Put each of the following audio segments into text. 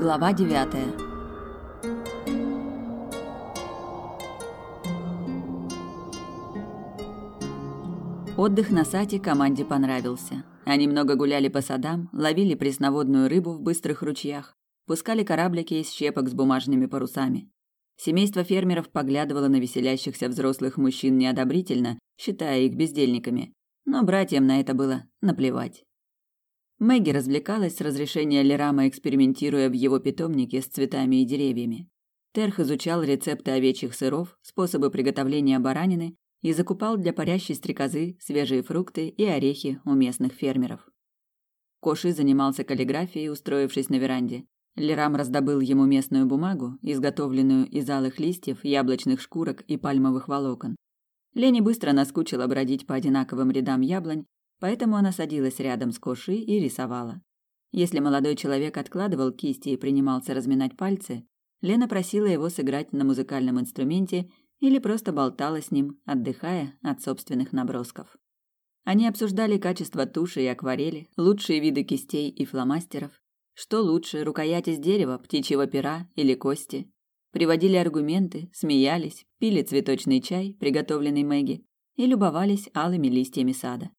Глава девятая. Отдых на сате команде понравился. Они много гуляли по садам, ловили пресноводную рыбу в быстрых ручьях, пускали кораблики из щепок с бумажными парусами. Семейство фермеров поглядывало на веселящихся взрослых мужчин неодобрительно, считая их бездельниками, но братьям на это было наплевать. Мэгги развлекалась с разрешения Лерама, экспериментируя в его питомнике с цветами и деревьями. Терх изучал рецепты овечьих сыров, способы приготовления баранины и закупал для парящей стрекозы свежие фрукты и орехи у местных фермеров. Коши занимался каллиграфией, устроившись на веранде. Лерам раздобыл ему местную бумагу, изготовленную из алых листьев, яблочных шкурок и пальмовых волокон. Лене быстро наскучило бродить по одинаковым рядам яблонь, поэтому она садилась рядом с Коши и рисовала. Если молодой человек откладывал кисти и принимался разминать пальцы, Лена просила его сыграть на музыкальном инструменте или просто болтала с ним, отдыхая от собственных набросков. Они обсуждали качество туши и акварели, лучшие виды кистей и фломастеров, что лучше, рукоять из дерева, птичьего пера или кости. Приводили аргументы, смеялись, пили цветочный чай, приготовленный Мэгги, и любовались алыми листьями сада.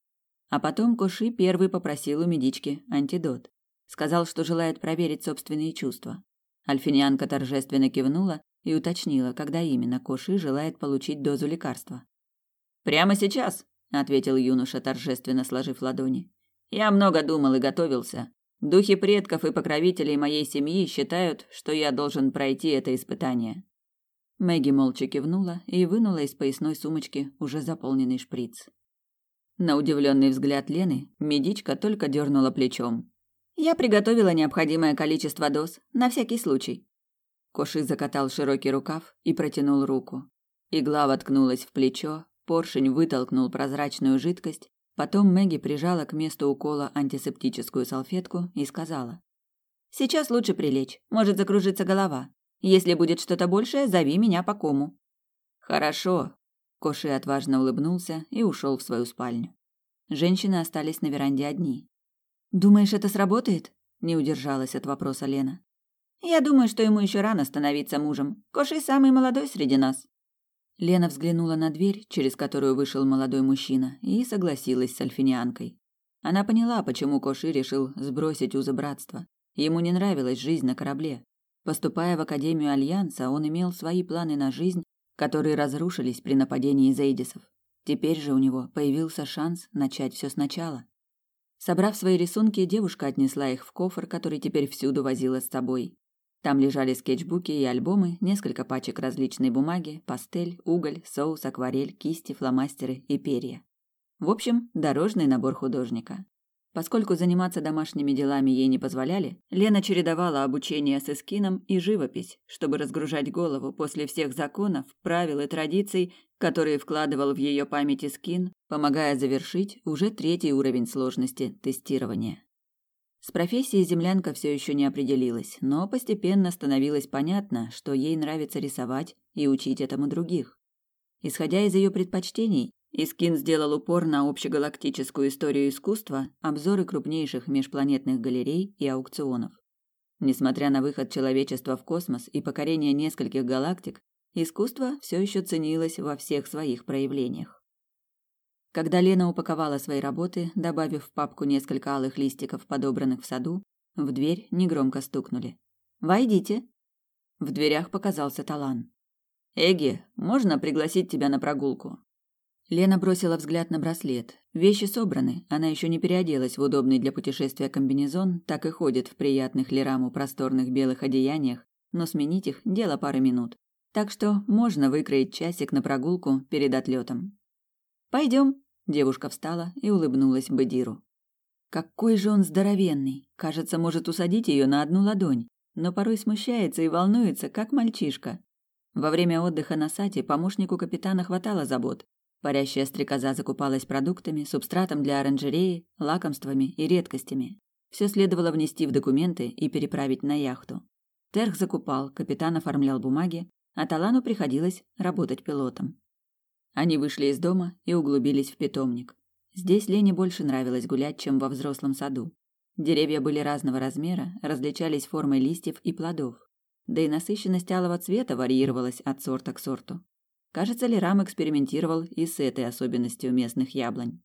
А потом Коши первый попросил у медички антидот. Сказал, что желает проверить собственные чувства. Альфинианка торжественно кивнула и уточнила, когда именно Коши желает получить дозу лекарства. «Прямо сейчас», — ответил юноша, торжественно сложив ладони. «Я много думал и готовился. Духи предков и покровителей моей семьи считают, что я должен пройти это испытание». Мэгги молча кивнула и вынула из поясной сумочки уже заполненный шприц. На удивленный взгляд Лены медичка только дернула плечом. «Я приготовила необходимое количество доз, на всякий случай». Коши закатал широкий рукав и протянул руку. Игла воткнулась в плечо, поршень вытолкнул прозрачную жидкость, потом Мэгги прижала к месту укола антисептическую салфетку и сказала. «Сейчас лучше прилечь, может закружиться голова. Если будет что-то большее, зови меня по кому». «Хорошо», Коши отважно улыбнулся и ушел в свою спальню. Женщины остались на веранде одни. «Думаешь, это сработает?» – не удержалась от вопроса Лена. «Я думаю, что ему еще рано становиться мужем. Коши самый молодой среди нас». Лена взглянула на дверь, через которую вышел молодой мужчина, и согласилась с альфинианкой. Она поняла, почему Коши решил сбросить узы братства. Ему не нравилась жизнь на корабле. Поступая в Академию Альянса, он имел свои планы на жизнь которые разрушились при нападении зейдисов. Теперь же у него появился шанс начать все сначала. Собрав свои рисунки, девушка отнесла их в кофр, который теперь всюду возила с собой. Там лежали скетчбуки и альбомы, несколько пачек различной бумаги, пастель, уголь, соус, акварель, кисти, фломастеры и перья. В общем, дорожный набор художника. Поскольку заниматься домашними делами ей не позволяли, Лена чередовала обучение с эскином и живопись, чтобы разгружать голову после всех законов, правил и традиций, которые вкладывал в ее память эскин, помогая завершить уже третий уровень сложности тестирования. С профессией землянка все еще не определилась, но постепенно становилось понятно, что ей нравится рисовать и учить этому других. Исходя из ее предпочтений, Искин сделал упор на общегалактическую историю искусства, обзоры крупнейших межпланетных галерей и аукционов. Несмотря на выход человечества в космос и покорение нескольких галактик, искусство все еще ценилось во всех своих проявлениях. Когда Лена упаковала свои работы, добавив в папку несколько алых листиков, подобранных в саду, в дверь негромко стукнули. «Войдите!» В дверях показался Талан. «Эгги, можно пригласить тебя на прогулку?» Лена бросила взгляд на браслет. Вещи собраны, она еще не переоделась в удобный для путешествия комбинезон, так и ходит в приятных Лераму просторных белых одеяниях, но сменить их – дело пары минут. Так что можно выкроить часик на прогулку перед отлетом. «Пойдем», – девушка встала и улыбнулась Бадиру. Какой же он здоровенный! Кажется, может усадить ее на одну ладонь, но порой смущается и волнуется, как мальчишка. Во время отдыха на сате помощнику капитана хватало забот, Парящая стрекоза закупалась продуктами, субстратом для оранжереи, лакомствами и редкостями. Все следовало внести в документы и переправить на яхту. Терх закупал, капитан оформлял бумаги, а Талану приходилось работать пилотом. Они вышли из дома и углубились в питомник. Здесь Лене больше нравилось гулять, чем во взрослом саду. Деревья были разного размера, различались формой листьев и плодов. Да и насыщенность алого цвета варьировалась от сорта к сорту. Кажется, Лерам экспериментировал и с этой особенностью местных яблонь.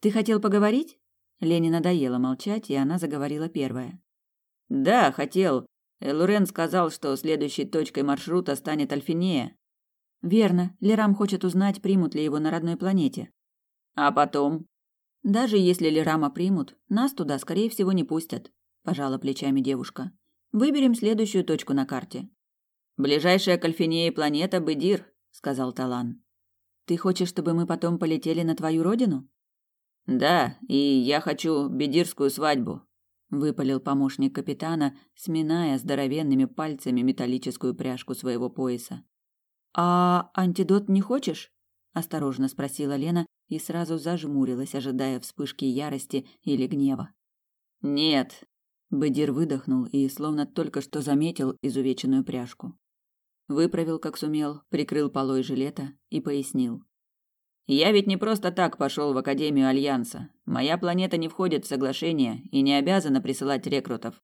«Ты хотел поговорить?» Лене надоело молчать, и она заговорила первая. «Да, хотел. Лурен сказал, что следующей точкой маршрута станет Альфинея». «Верно. Лерам хочет узнать, примут ли его на родной планете». «А потом?» «Даже если Лерама примут, нас туда, скорее всего, не пустят», – пожала плечами девушка. «Выберем следующую точку на карте». «Ближайшая к Альфинее планета – Бедир», – сказал Талан. «Ты хочешь, чтобы мы потом полетели на твою родину?» Да, и я хочу бедирскую свадьбу, выпалил помощник капитана, сминая здоровенными пальцами металлическую пряжку своего пояса. А антидот не хочешь? осторожно спросила Лена и сразу зажмурилась, ожидая вспышки ярости или гнева. Нет, Бедир выдохнул и словно только что заметил изувеченную пряжку. Выправил, как сумел, прикрыл полой жилета и пояснил: я ведь не просто так пошел в Академию Альянса. Моя планета не входит в соглашение и не обязана присылать рекрутов.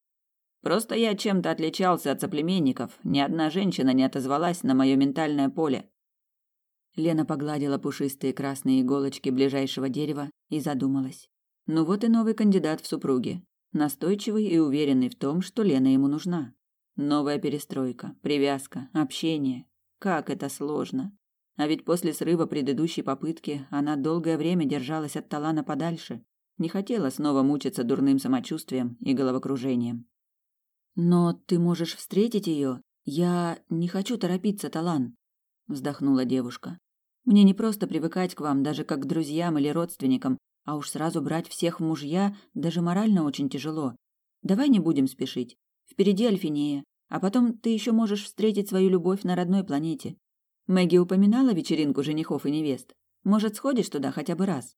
Просто я чем-то отличался от соплеменников. Ни одна женщина не отозвалась на мое ментальное поле. Лена погладила пушистые красные иголочки ближайшего дерева и задумалась. Ну вот и новый кандидат в супруги. Настойчивый и уверенный в том, что Лена ему нужна. Новая перестройка, привязка, общение. Как это сложно. А ведь после срыва предыдущей попытки она долгое время держалась от Талана подальше, не хотела снова мучиться дурным самочувствием и головокружением. Но ты можешь встретить ее. Я не хочу торопиться, Талан, вздохнула девушка. Мне не просто привыкать к вам даже как к друзьям или родственникам, а уж сразу брать всех в мужья даже морально очень тяжело. Давай не будем спешить. Впереди Альфинея, а потом ты еще можешь встретить свою любовь на родной планете. Мэгги упоминала вечеринку женихов и невест. Может, сходишь туда хотя бы раз?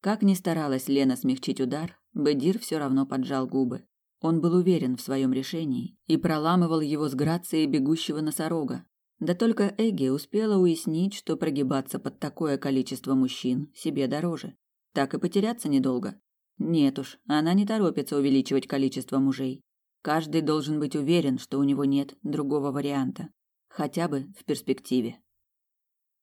Как ни старалась Лена смягчить удар, Бедир все равно поджал губы. Он был уверен в своем решении и проламывал его с грацией бегущего носорога. Да только Эгги успела уяснить, что прогибаться под такое количество мужчин себе дороже. Так и потеряться недолго. Нет уж, она не торопится увеличивать количество мужей. Каждый должен быть уверен, что у него нет другого варианта хотя бы в перспективе.